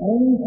ذلك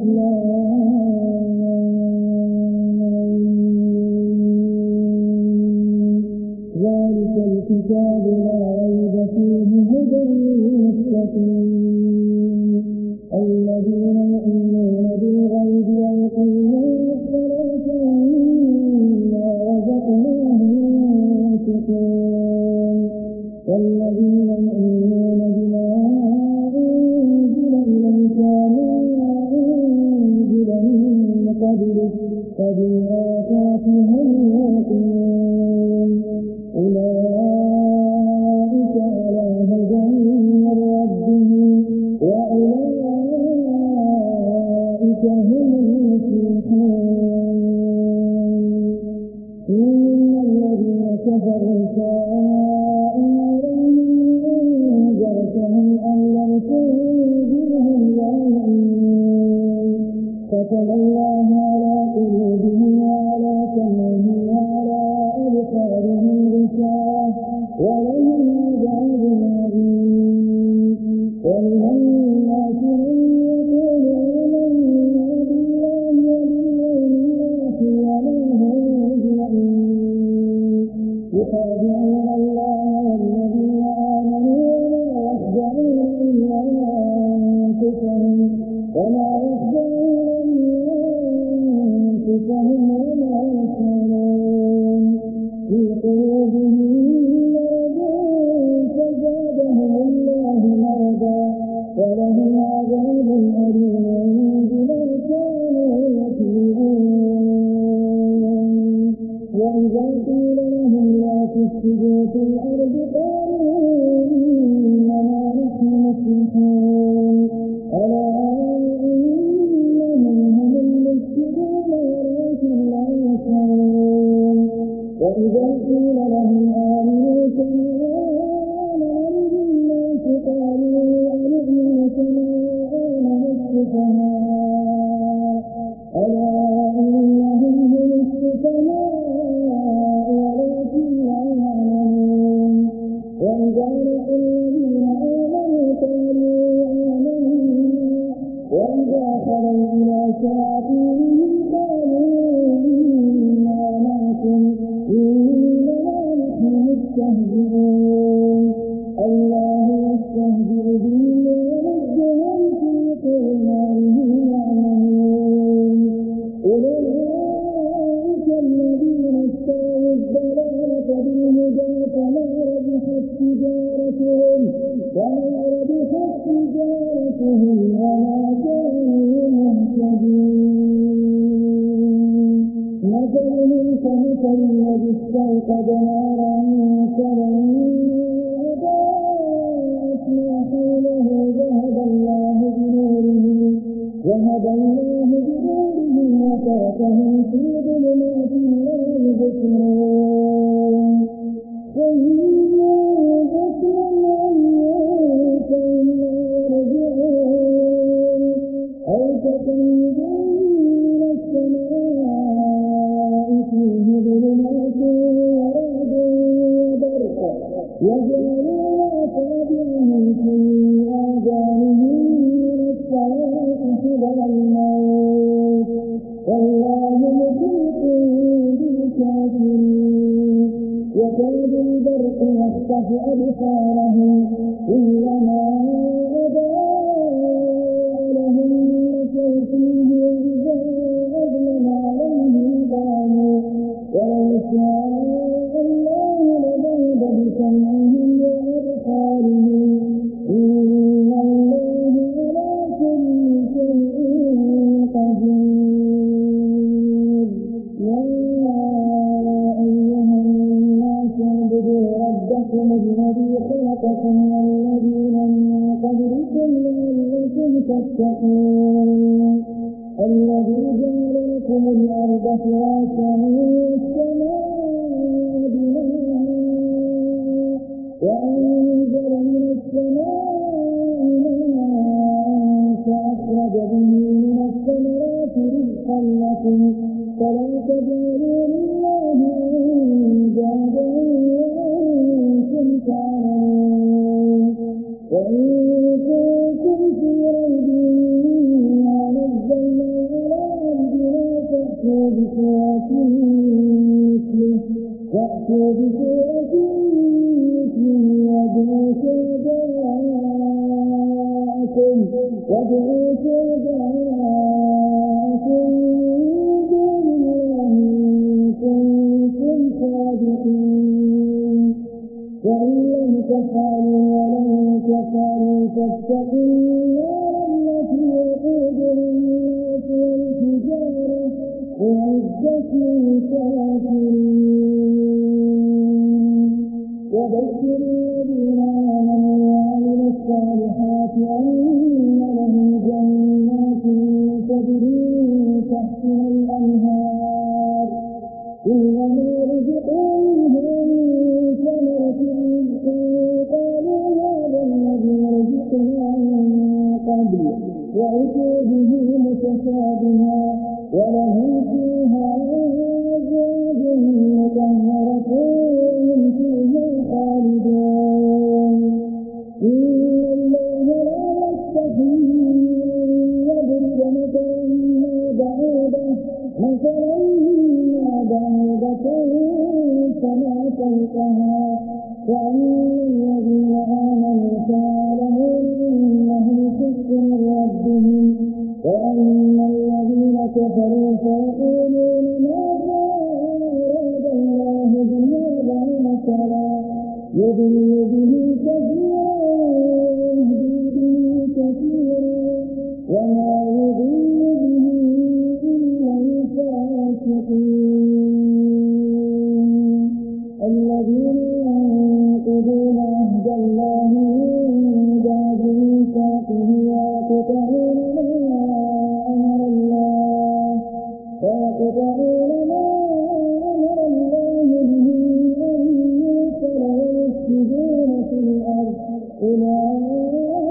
أولئك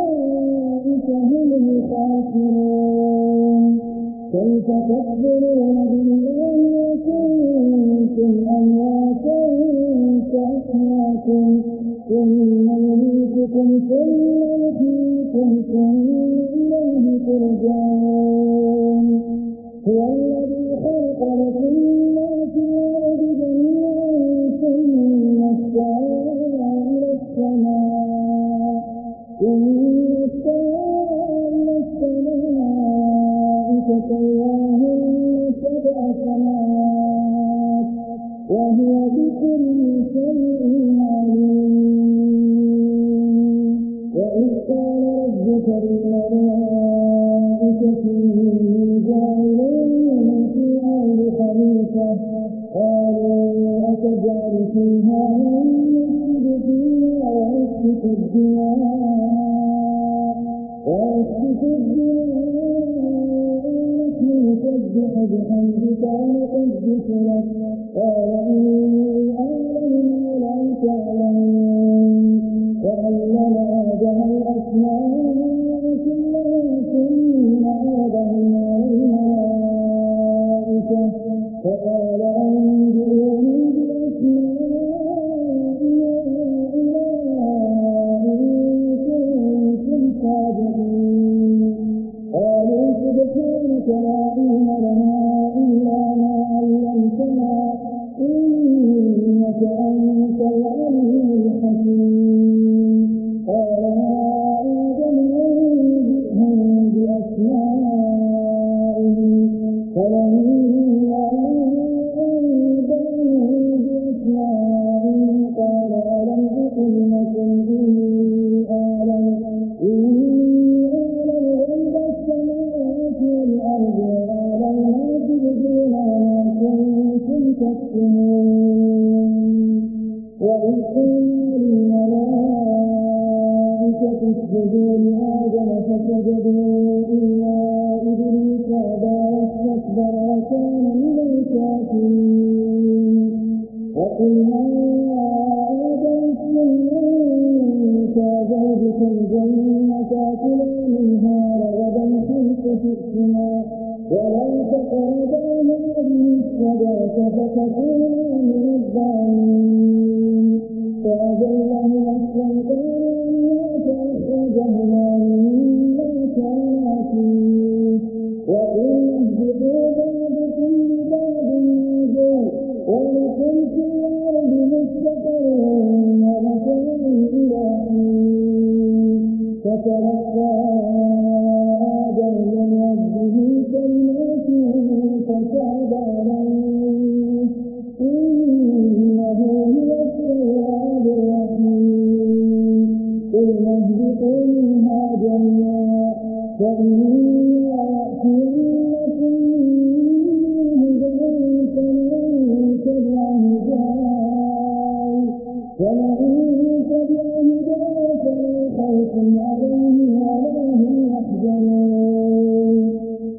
هم الخاسرون. كيف تقبلون بالله وكنتم أمواتا فأحياكم ثم يميتكم ثم يحييكم ثم إليه ترجعون. الدماء ويسفك الدماء إنك نسبح بحمدك ونقدس لك قال إني أعلم ما لا تعلمون وعلم آدم الأسماء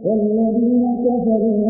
الذين كفروا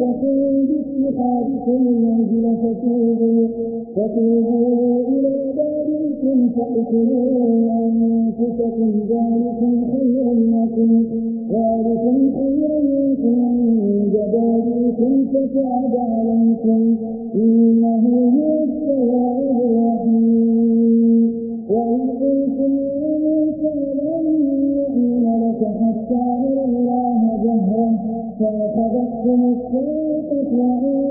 فقل باستحابكم المنزل فتوبوا فتوبوا إلى داركم فاقتلوا أنفسكم ذلكم خير لكم ذلكم خير لكم من جبابكم فتعب عليكم إنه هو السواء ومساقط وعيد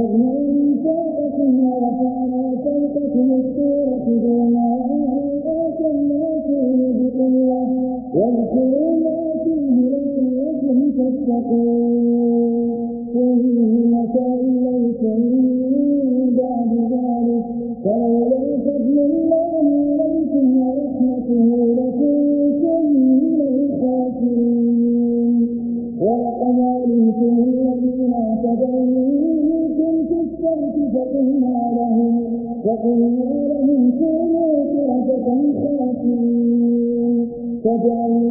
وإذ أخذنا ميثاقكم again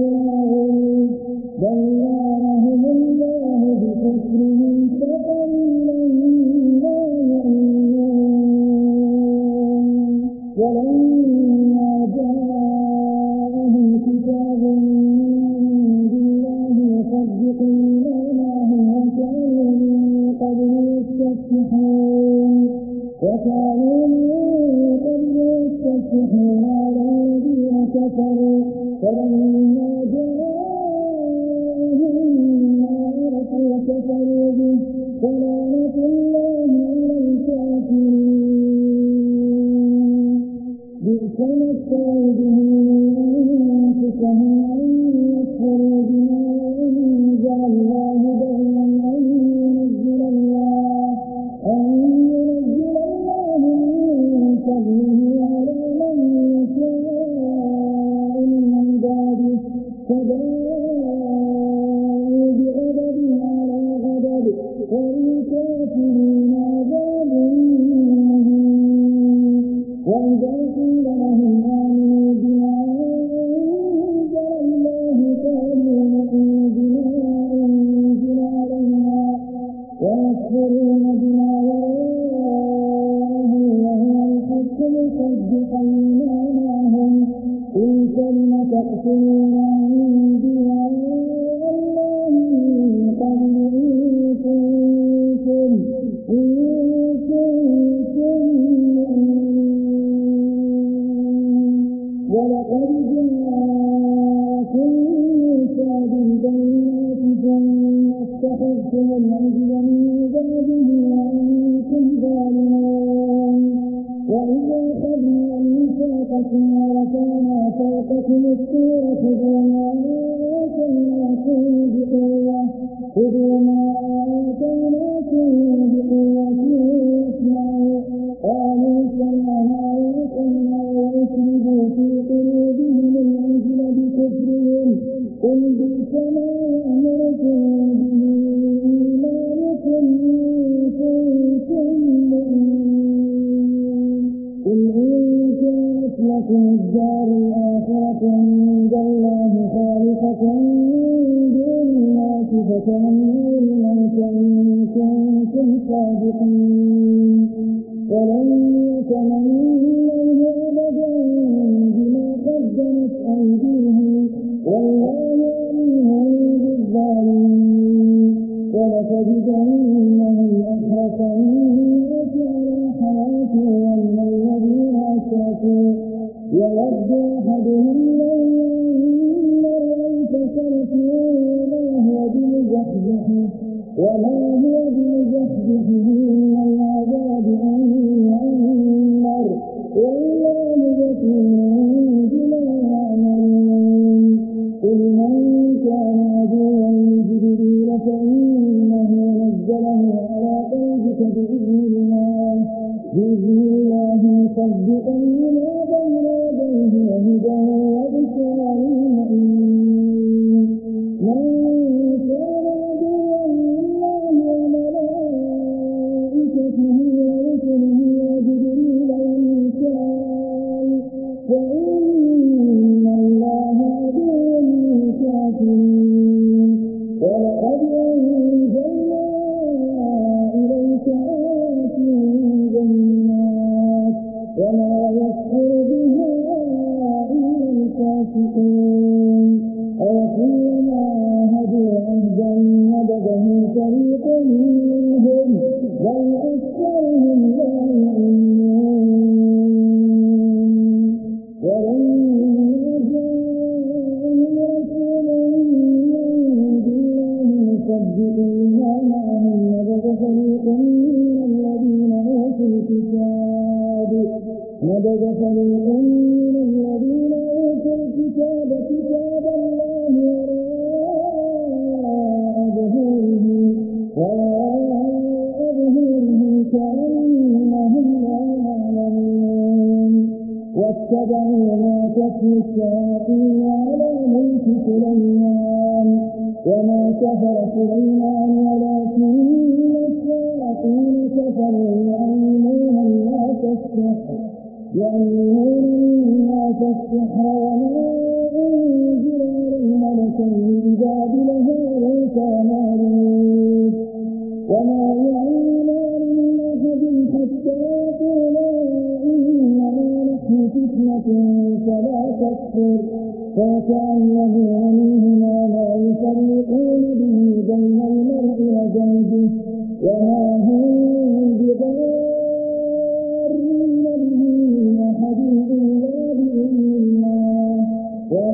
أنفسنا رفعنا فوقكم السورة فما أنتم ما فيه بقوة خذوا ما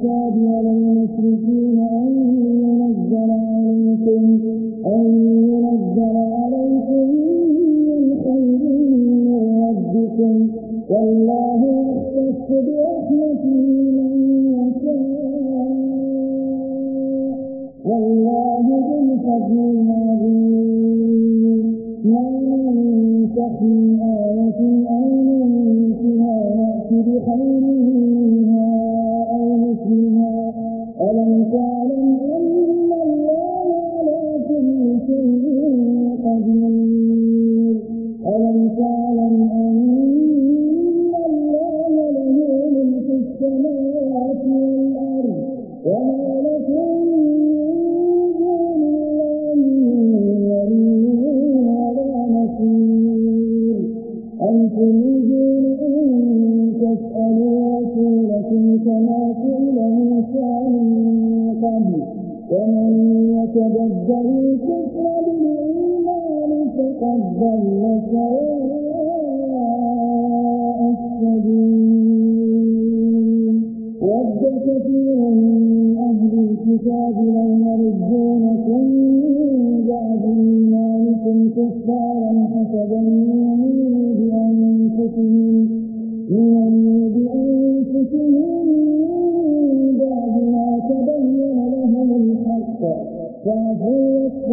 الكتاب على المشركين أن ينزل عليكم أن ينزل عليكم من خير من ربكم. والله يختص برحمته من يشاء. والله ذو الفضل العظيم. ما ننسخ من آية أو ننسها يأتي بخير به كفر فقد سواء السبيل. ود كثير من أهل الكتاب لو يردونكم من بعد إيمانكم كفارا حسدا من بأنفسهم من بأنفسهم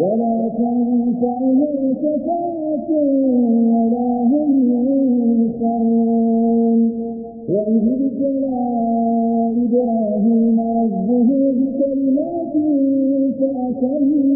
ولا تنفعهم شفاعة ولا هم ينصرون وإذ ابتلى إبراهيم ربه بكلمات فأتمه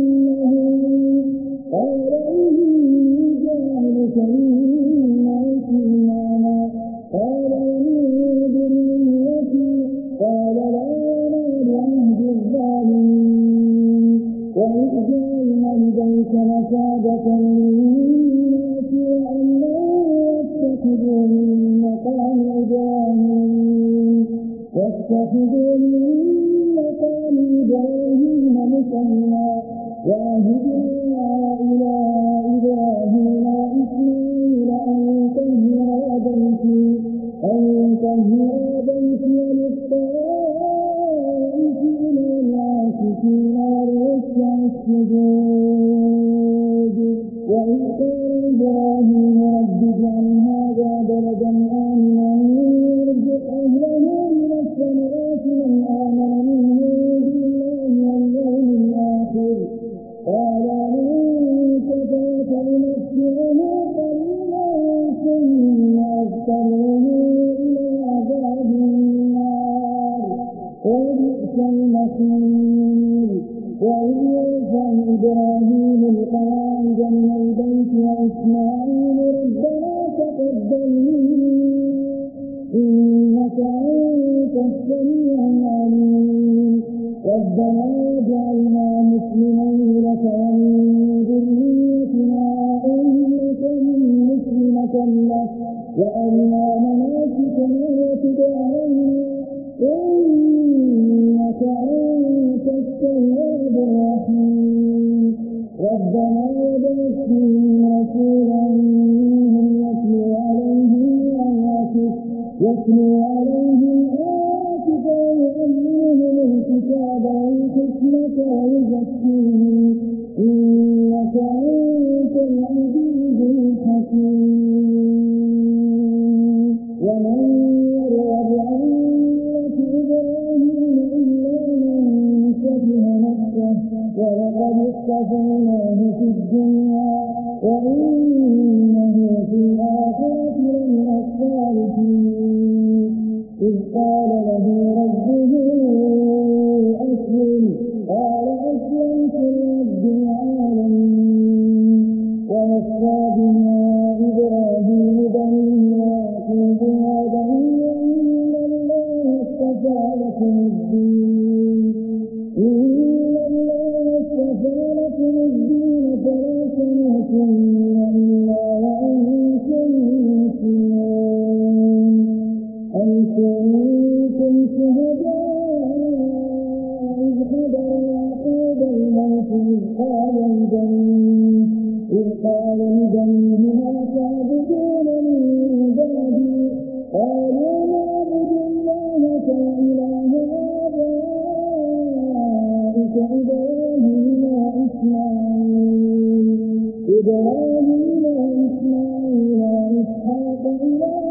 إبراهيم وإسماعيل وإسحاق إلها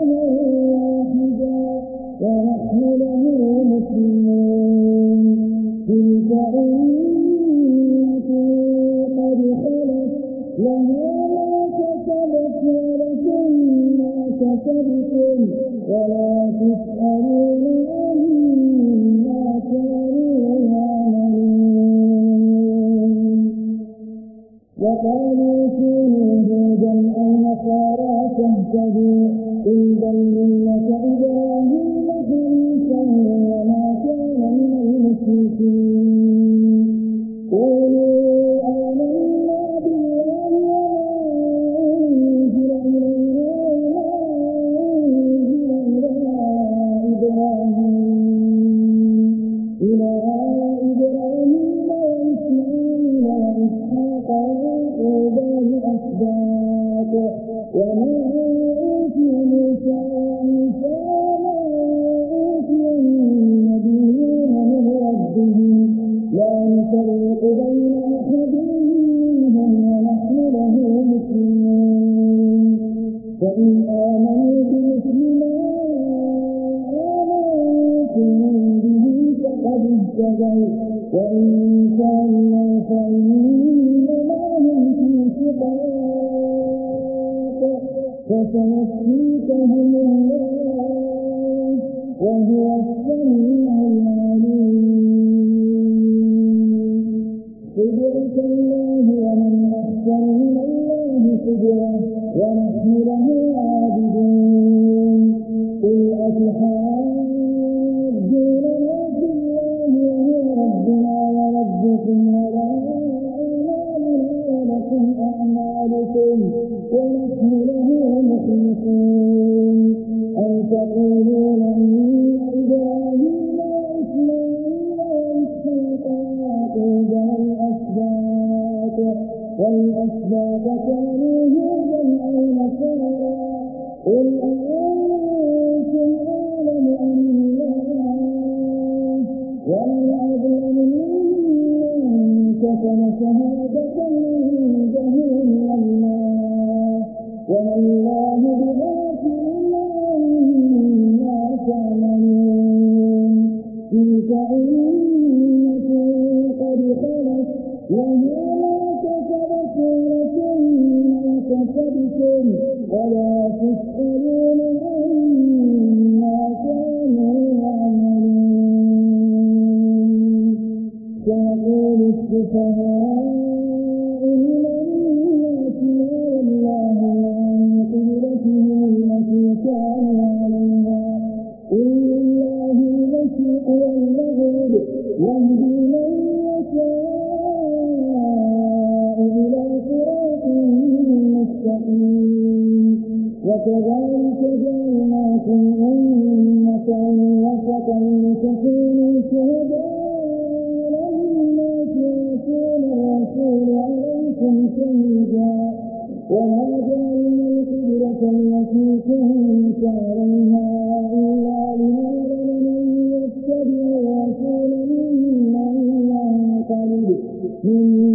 Mm-hmm.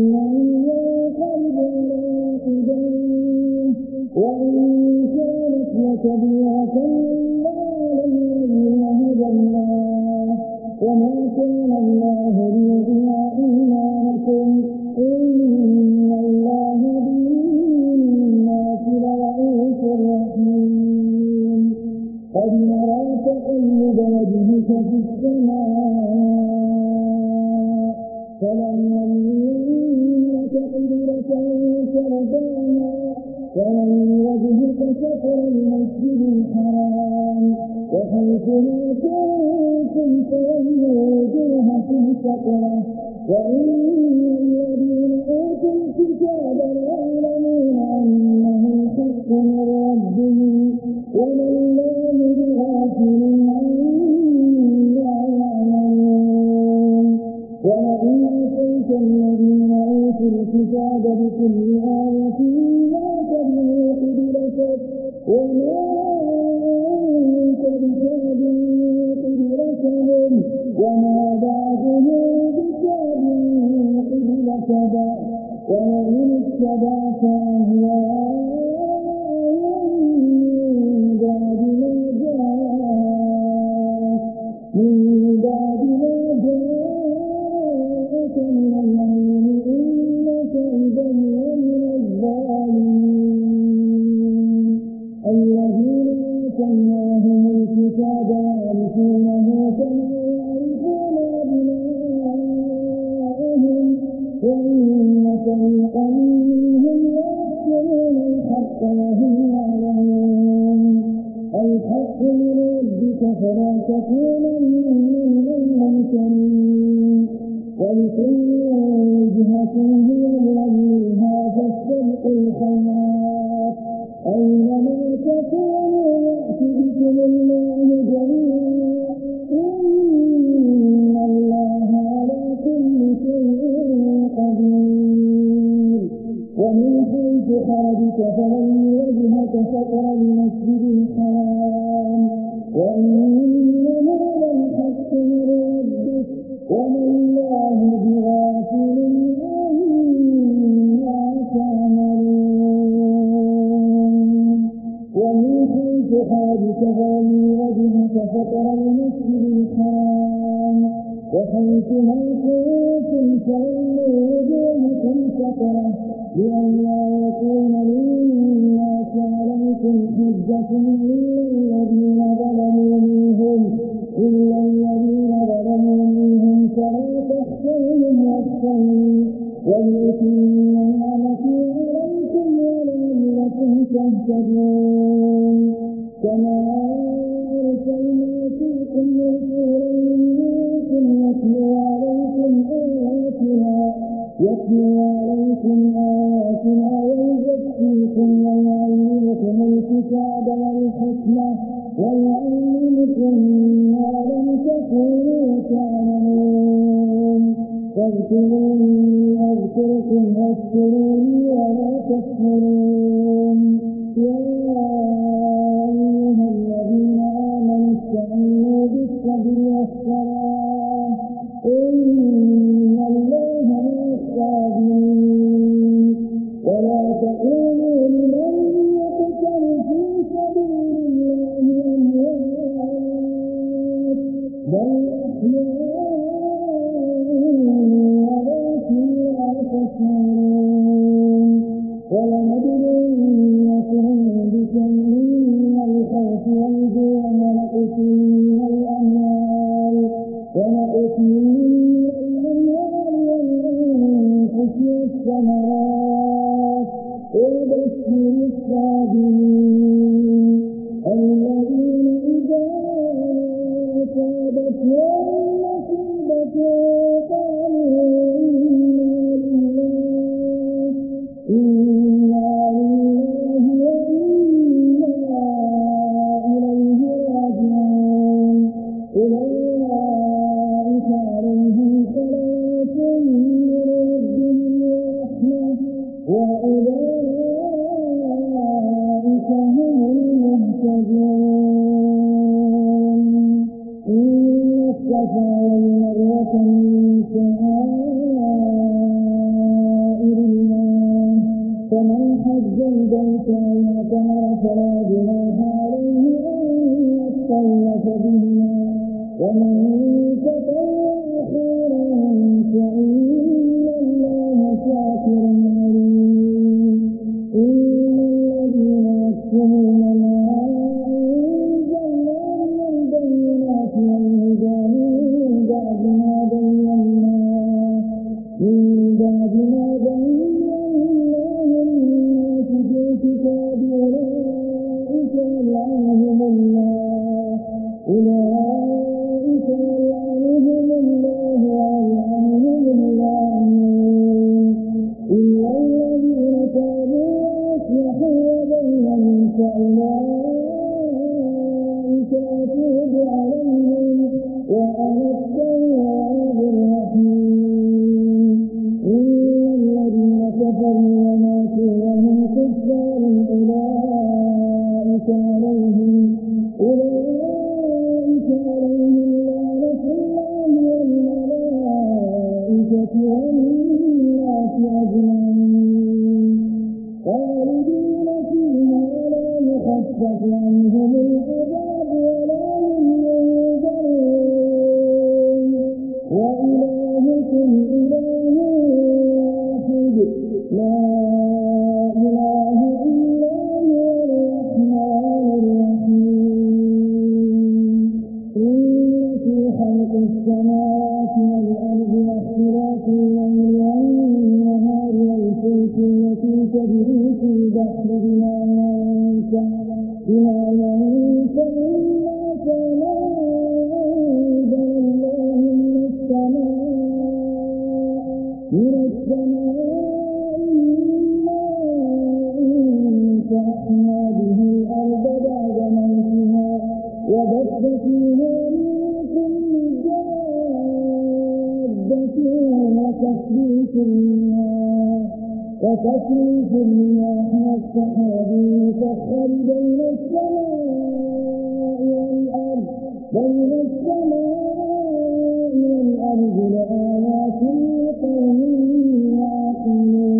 ويعلمكم ما لم تكونوا تعلمون فاذكروني أذكركم واشكروني ولا تكفرون وتصريف الرياح والسحاب المسخر بين السماء والأرض. بين السماء والأرض لآيات لقوم يعقلون.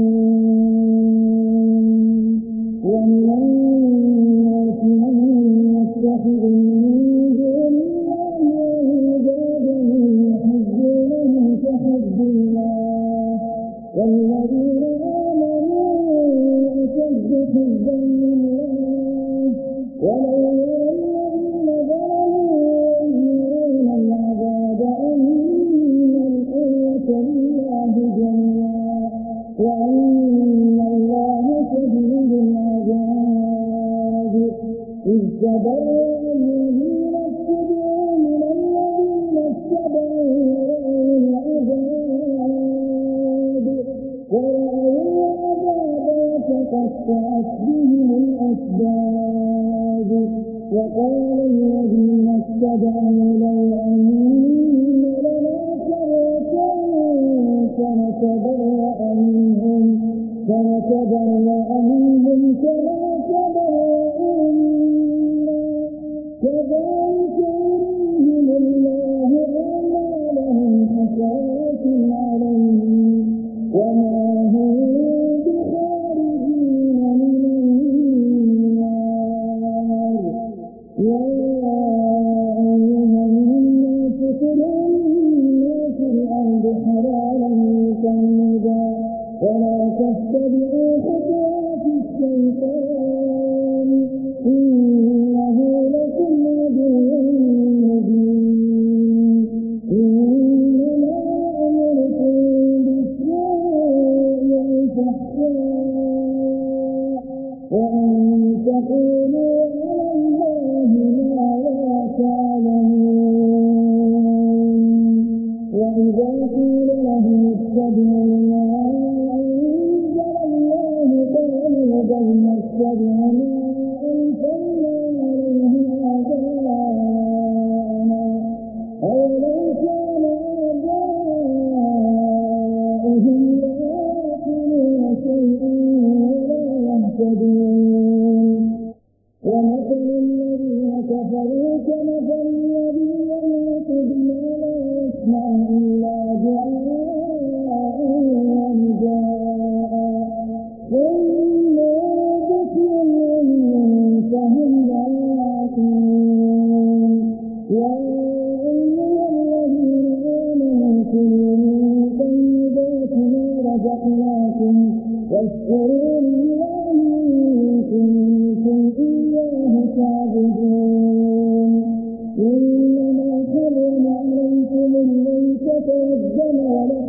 وقال الذين اتبعوا لو أن لنا كرة فنتبرأ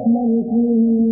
من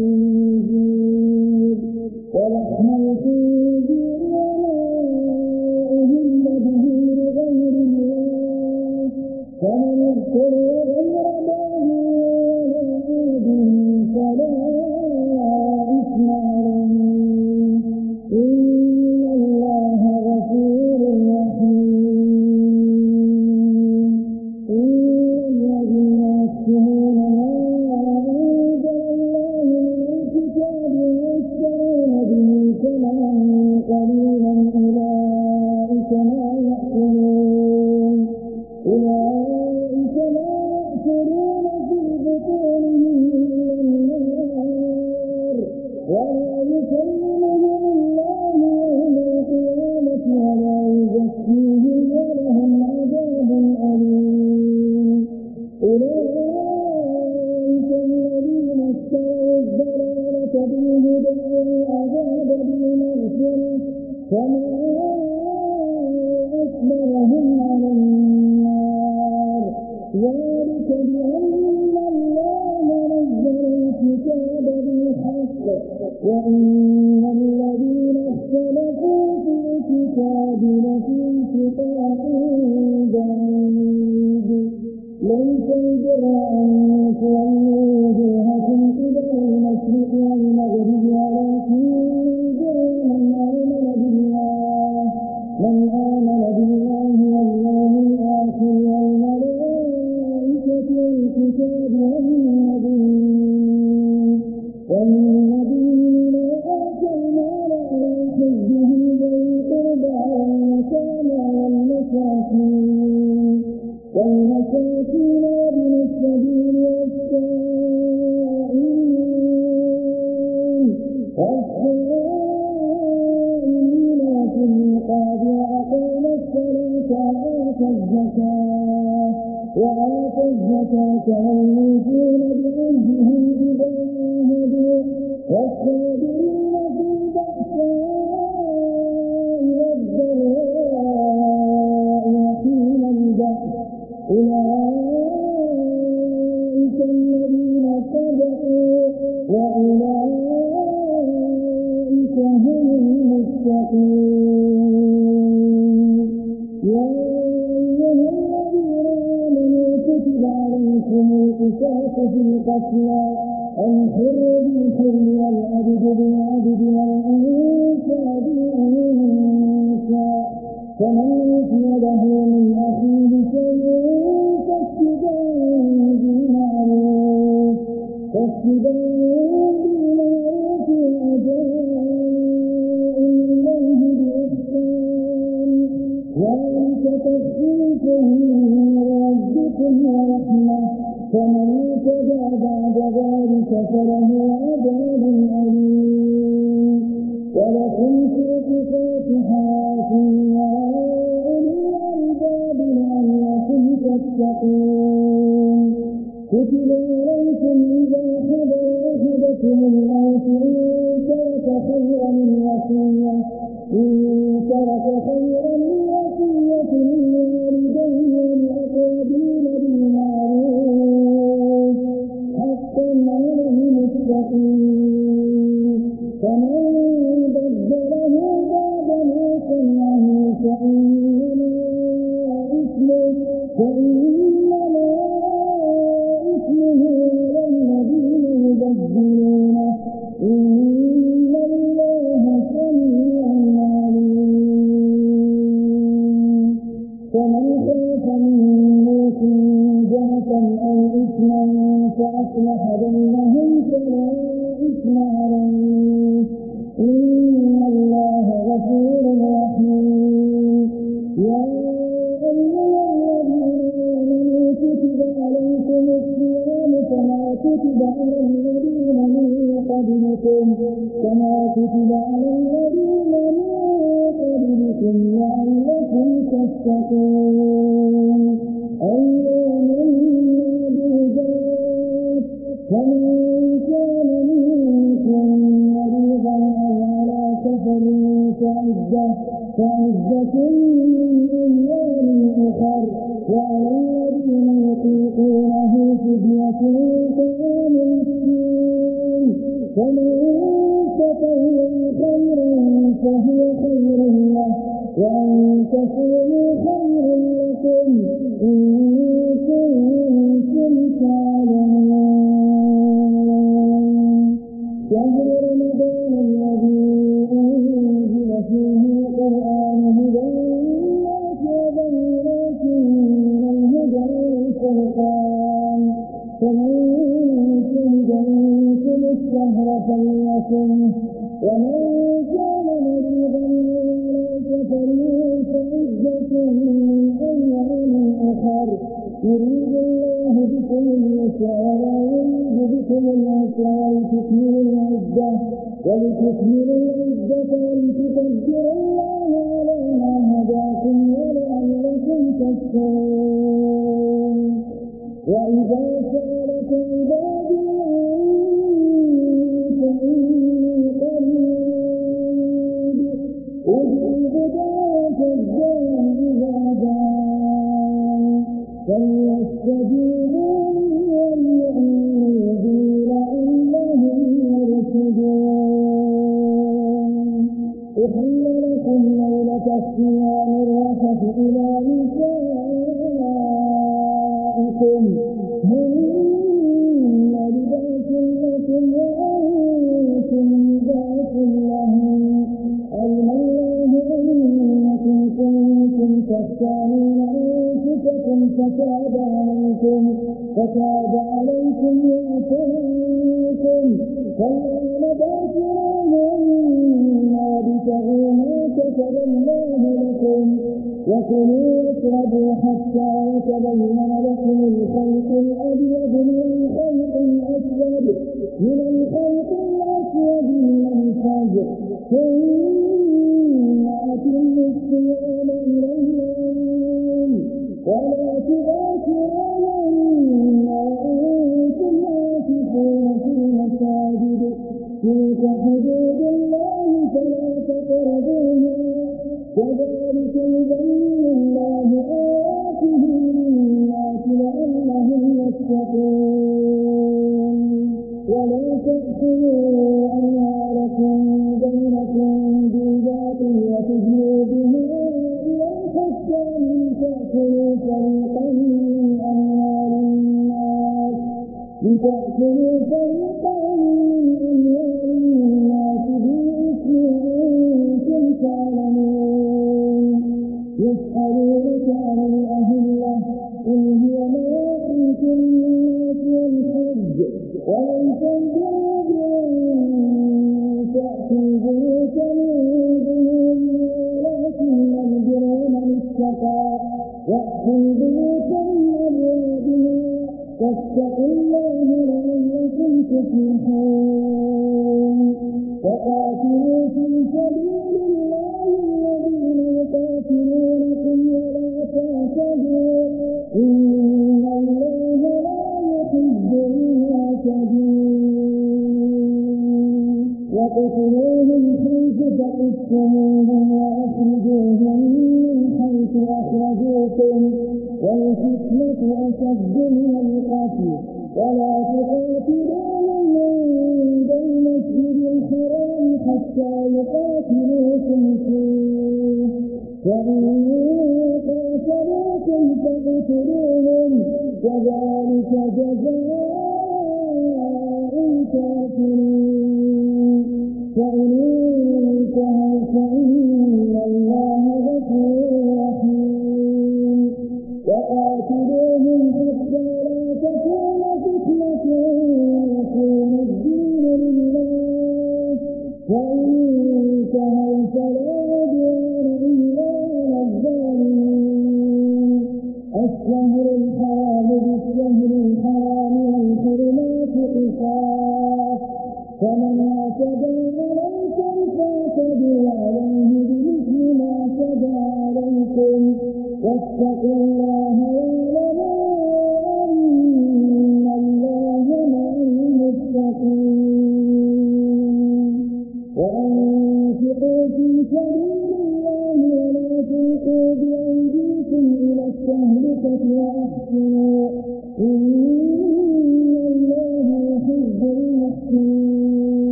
خيرا الوصية إن ترك خيرا كذلك يبين الله آياته للناس لعلهم يتقون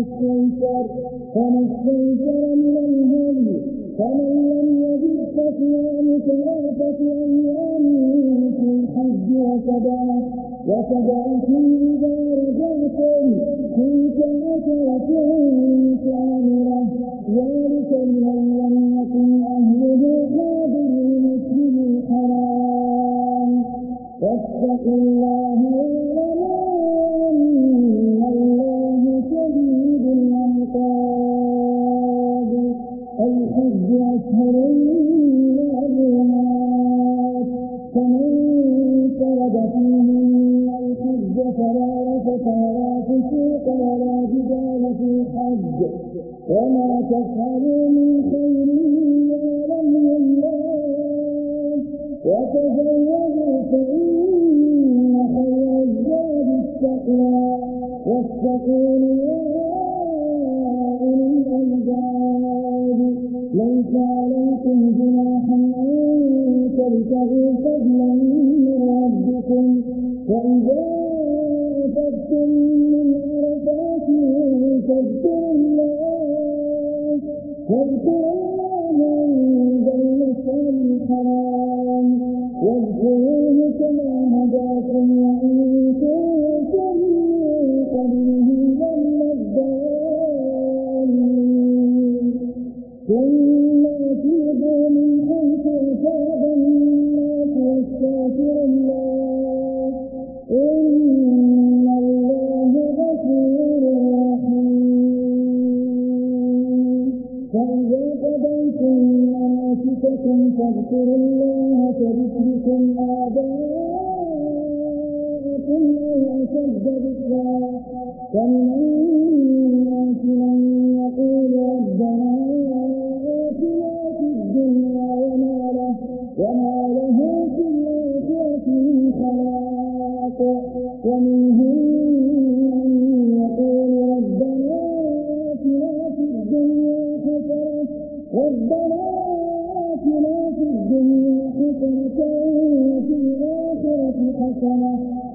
استيسر فما استيسر من الهدي فمن لم يجد فصيام ثلاثة أيام في الحج وسبعة وسبعة إذا رجعتم تلك عشرة كاملة ذلك لمن لم يكن أهله حاضر المسجد الحرام. واتقوا الله العقاب الحج أشهر معلومات فمن فرد فيهن الحج فلا رفث ولا فسوق ولا جدال في الحج. وما تفعلوا من خير يعلمه الله وتزودوا فإن خير الزاد التقوى. واتقون يا ليس عليكم جناح أن تبتغوا فضلا من ربكم وإذا أفدتم من عرفات فاذكروا الله واذكروا فاذكروا الله كذكركم آباءكم ومن الناس من يقول ربنا الدنيا وما له وما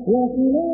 حسنة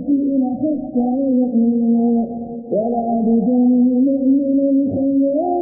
الكافرين حتى يؤمنوا ولا بدون مؤمن خيرا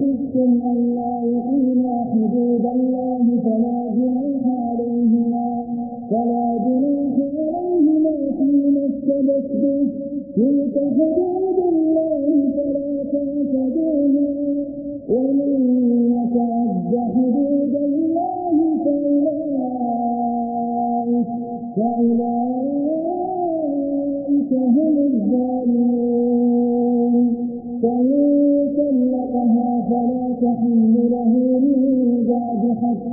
خفتم ألا يقيما حدود الله فلا جناح عليهما فلا جناح عليهما فيما افتدت به تلك حدود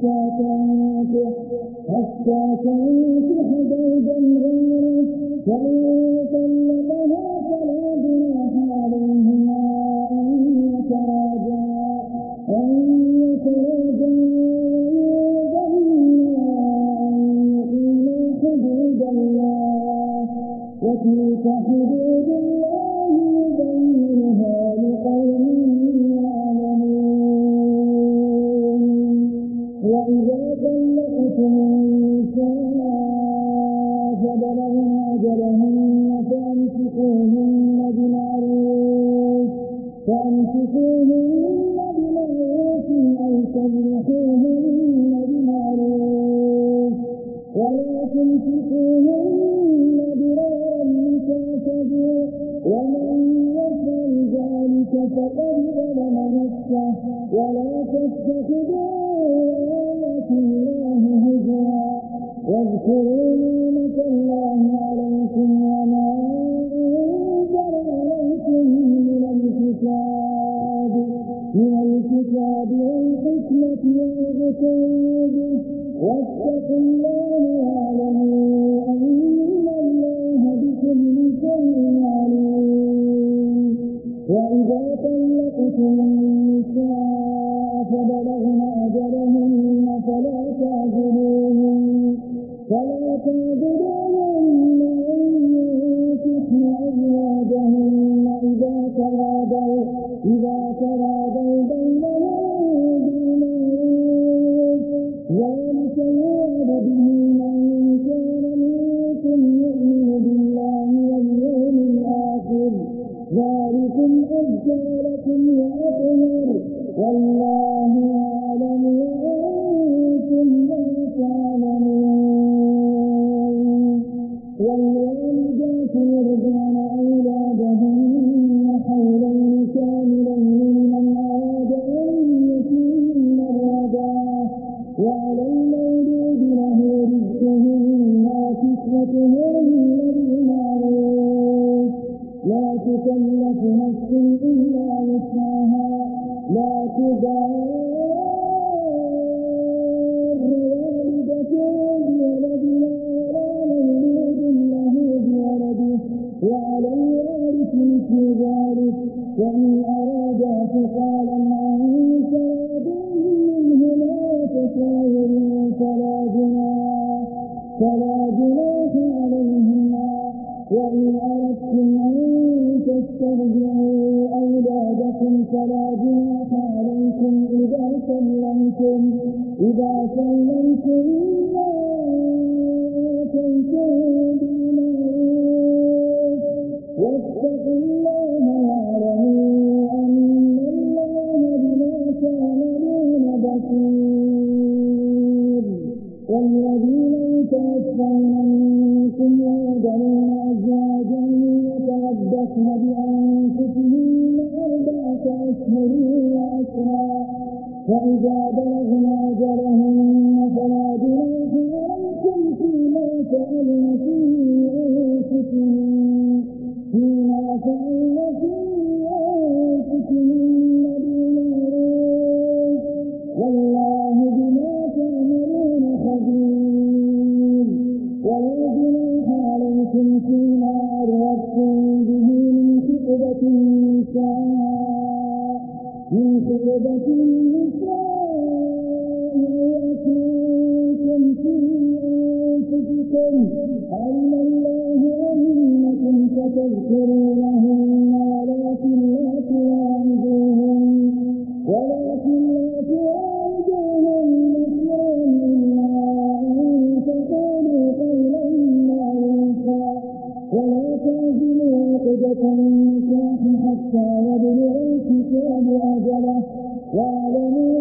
da da إذا سلمتم ما آتيتم بمعروف واتقوا الله واعلموا أن الله بما تعملون بصير. والذين يتوفون منكم ويذرون أزواجا يتربصن بأنفسهم إِذَا بلغنا أجلهن فلا جناح عليكم فيما فعلن في أنفسهن. فيما فعلن في أنفسهن بالمعروف والله بما تعملون خبير. ولا جناح عليكم فيما أردتم به من خطبة النساء. من خطبة النساء عليكم أن الله أمنكم فتذكرونهن ولكن لا تواعدوهن ولكن لا تواعدوهن نحيا إلا أن تقولوا قولا معروفا ولا تعزلوا عقدة النكاح حتى يبلغ الكتاب أجله واعلموا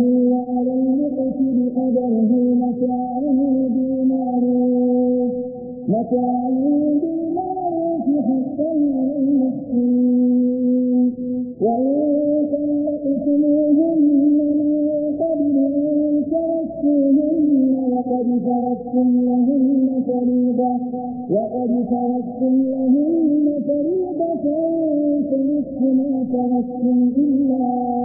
تركتم لهن فريضة وقد تركتم لهن فريضة فنصف ما تركتم إلا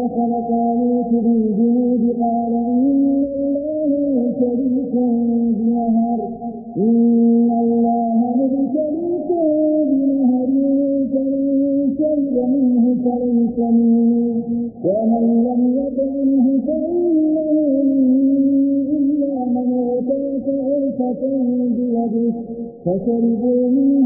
فقد كانت بالجنود قال إن الله مبتليك بنهر إن الله مبتليك بنهر فمن شرب منه فليس مني ومن لم يطعمه فإنه مني إلا من اغترف عرفة بيده فشربوا منه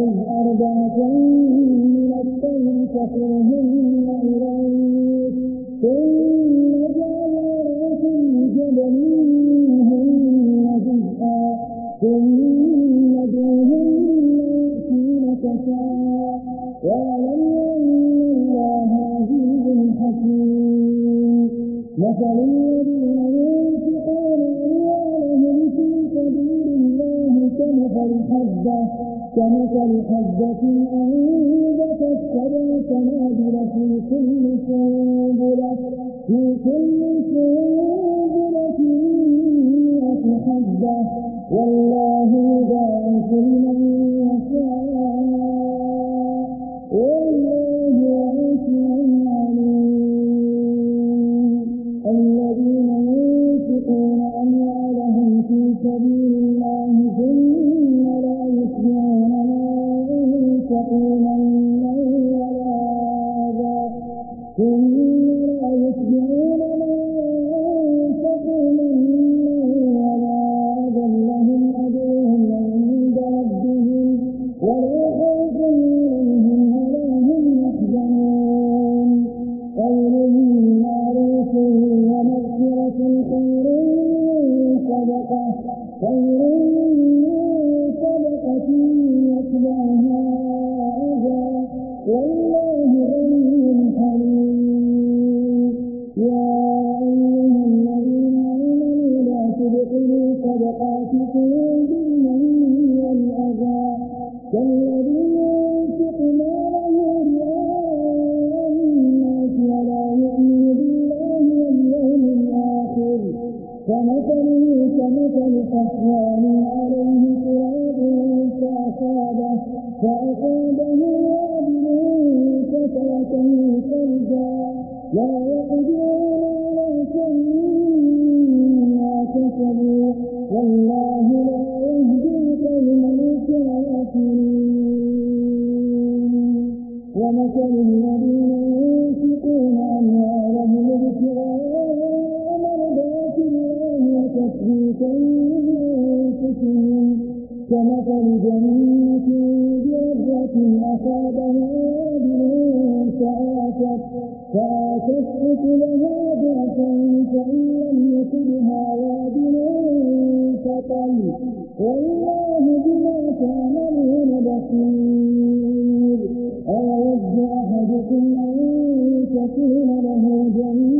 إذ أربعة من الطيب فقرهن إليك كمثل الحجة أنبتت سبع سنابل في كل سنبلة في كل سنبلة مئة حجة. والله يبارك لمن جنة جرة أصابها وابل فآتت فآتت أكلها ضعفين فإن لم يصبها وابل فطل والله بما تعملون بصير أيود أحدكم أن تكون له جنة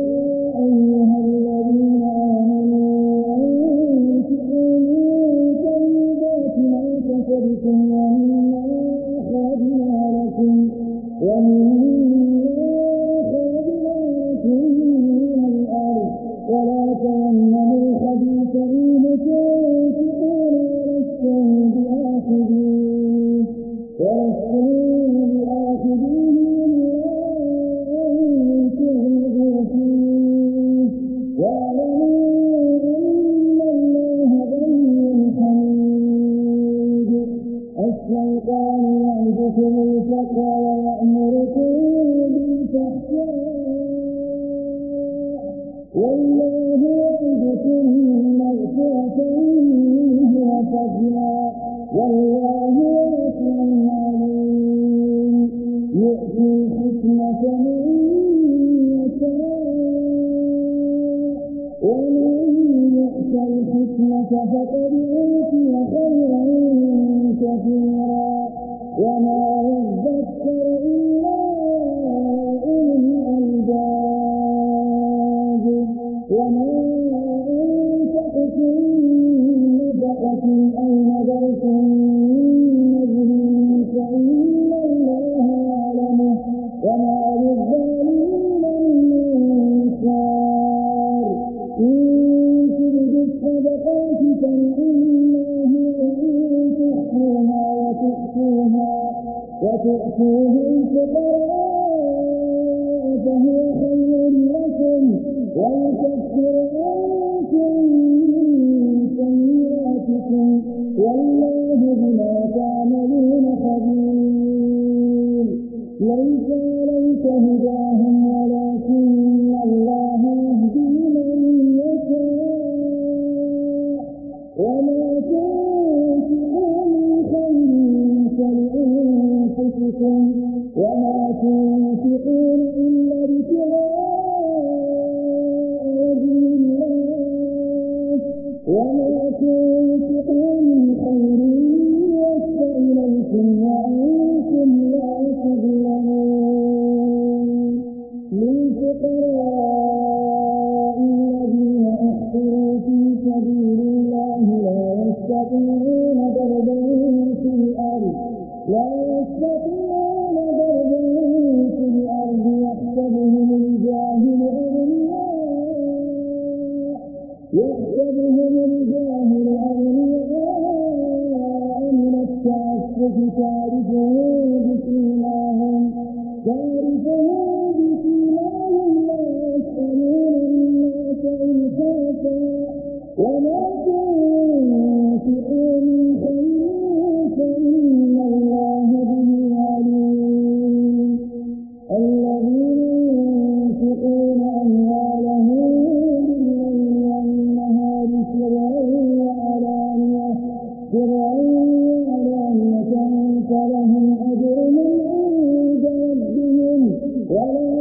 ولا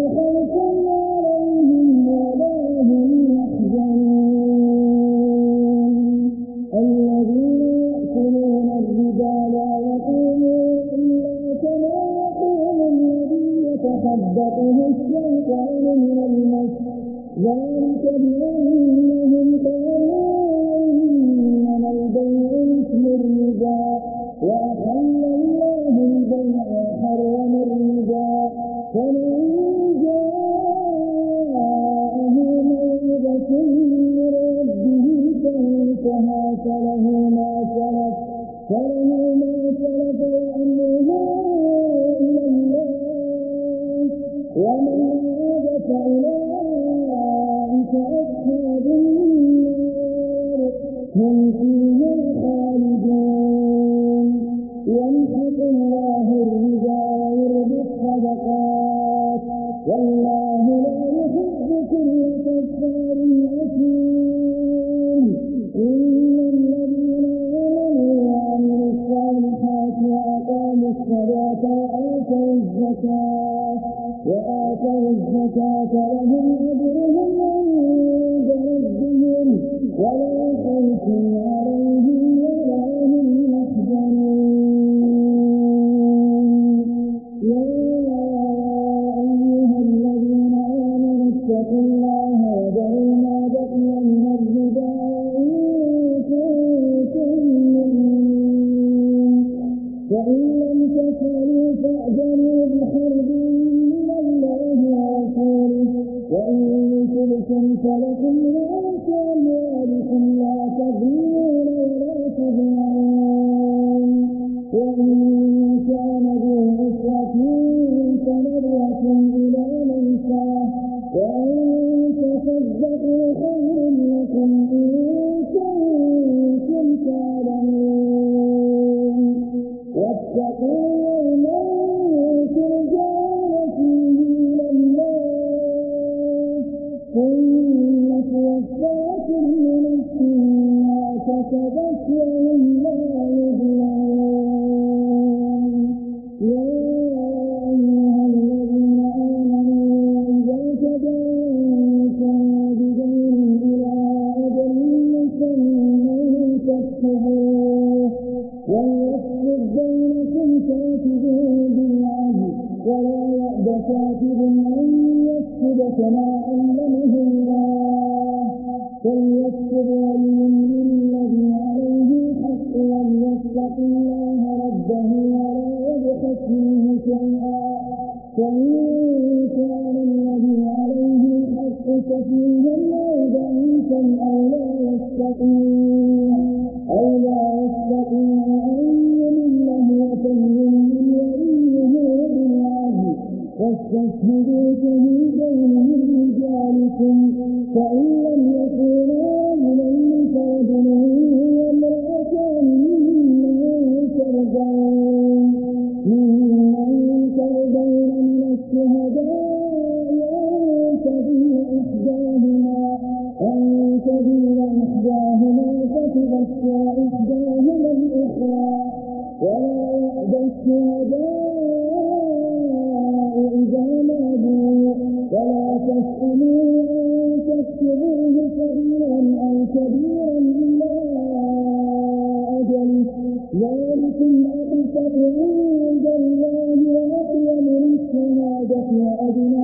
إحداهما الأخرى ولا يأبى الشهداء إذا ما ولا تسألوا أن تكتبوه صغيرا أو كبيرا إلا أجل ذلكم أقسط عند الله وأقوم للشهادة وأدنى